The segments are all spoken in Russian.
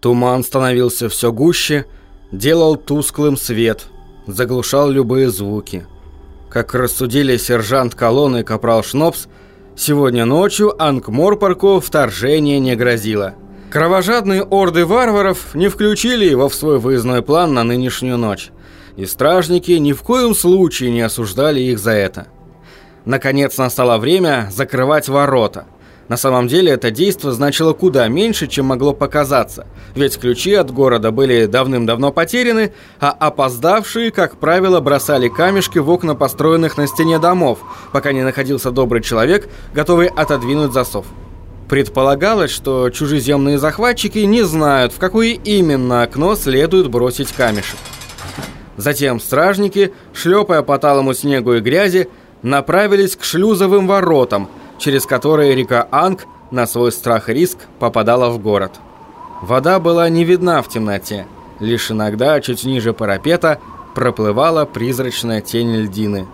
Туман становился все гуще, делал тусклым свет, заглушал любые звуки. Как рассудили сержант колонны и капрал Шнопс, сегодня ночью Ангморпорку вторжение не грозило. Кровожадные орды варваров не включили его в свой выездной план на нынешнюю ночь, и стражники ни в коем случае не осуждали их за это. Наконец настало время закрывать ворота – на самом деле это действо значило куда меньше, чем могло показаться, ведь ключи от города были давным-давно потеряны, а опоздавшие, как правило, бросали камешки в окна построенных на стене домов, пока не находился добрый человек, готовый отодвинуть засов. Предполагалось, что чужеземные захватчики не знают, в какое именно окно следует бросить камешек. Затем стражники, шлепая по талому снегу и грязи, направились к шлюзовым воротам – через которые река Анг на свой страх и риск попадала в город. Вода была не видна в темноте, лишь иногда чуть ниже парапета проплывала призрачная тень льдины.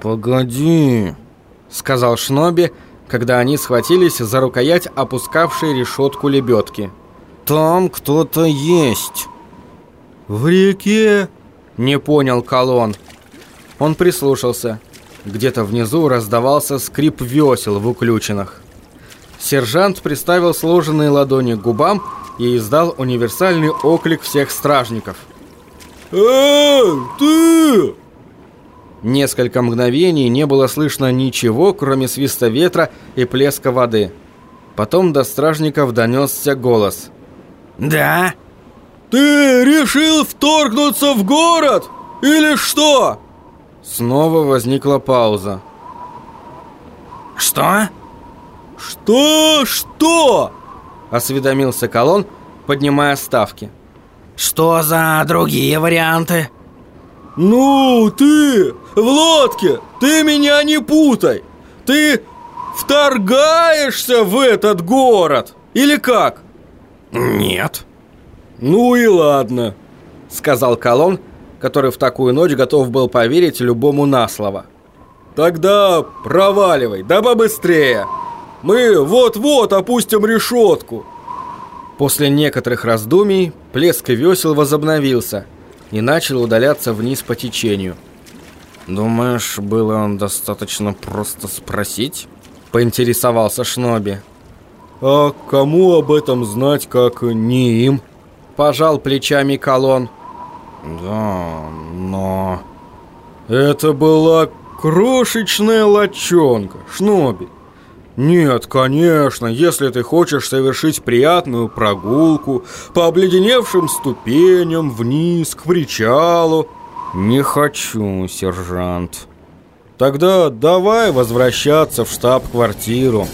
«Погоди», — сказал Шноби, когда они схватились за рукоять опускавшей решетку лебедки. «Там кто-то есть». «В реке?» — не понял Колон. Он прислушался. Где-то внизу раздавался скрип весел в уключенных. Сержант приставил сложенные ладони к губам и издал универсальный оклик всех стражников. «Эй, ты!» Несколько мгновений не было слышно ничего, кроме свиста ветра и плеска воды. Потом до стражников донесся голос. «Да?» «Ты решил вторгнуться в город? Или что?» Снова возникла пауза. «Что?» «Что? Что?» Осведомился Колон, поднимая ставки. «Что за другие варианты?» «Ну, ты в лодке! Ты меня не путай! Ты вторгаешься в этот город! Или как?» «Нет». «Ну и ладно», — сказал Колон, — который в такую ночь готов был поверить любому на слово. «Тогда проваливай, да побыстрее! Мы вот-вот опустим решетку!» После некоторых раздумий плеск весел возобновился и начал удаляться вниз по течению. «Думаешь, было достаточно просто спросить?» – поинтересовался Шноби. «А кому об этом знать, как не им?» – пожал плечами Колон. Да, но... Это была крошечная лочонка, Шноби. Нет, конечно, если ты хочешь совершить приятную прогулку по обледеневшим ступеням вниз к причалу. Не хочу, сержант. Тогда давай возвращаться в штаб-квартиру.